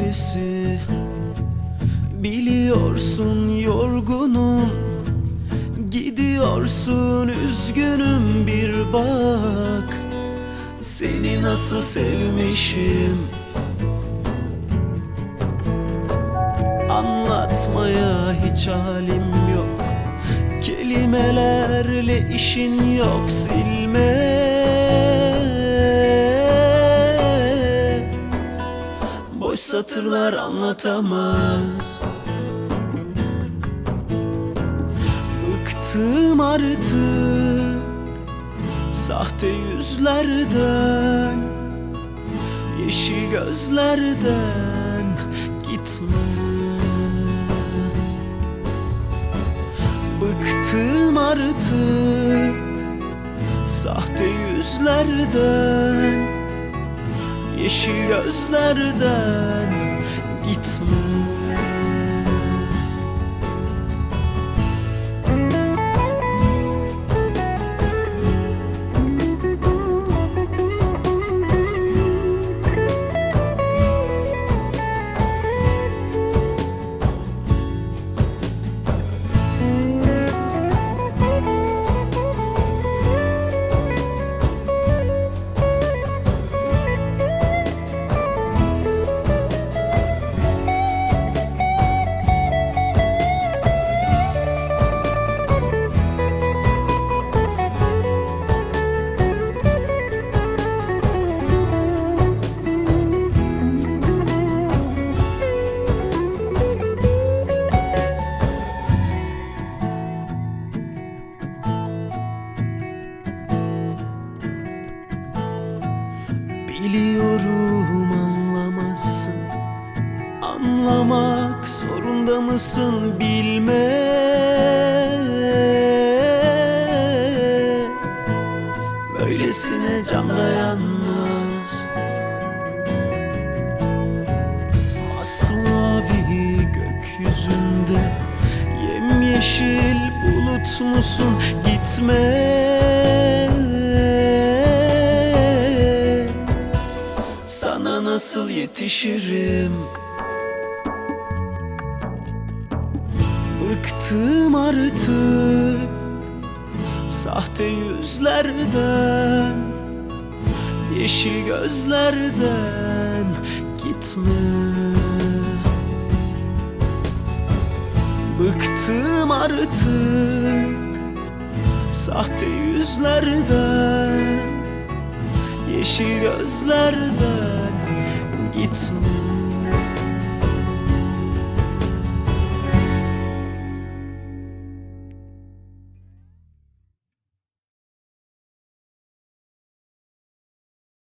gecesi Biliyorsun yorgunum. Gidiyorsun üzgünüm bir bak. Seni nasıl sevmişim. Anlatmaya hiç halim yok. Kelimelerle işin yok silme satırlar anlatamaz. Bıktım artık Sahte yüzlerden Yeşil gözlerden Gitme. Bıktım artık Sahte yüzlerden Yeşil gözlerden Gitme Biliyorum anlamazsın Anlamak zorunda mısın bilme Böylesine can dayanmaz Masmavi gökyüzünde Yemyeşil bulut musun? Gitme nasıl yetişirim? Bıktım artık Sahte yüzlerden Yeşil gözlerden Gitme Bıktım artık Sahte yüzlerden Yeşil gözlerden it's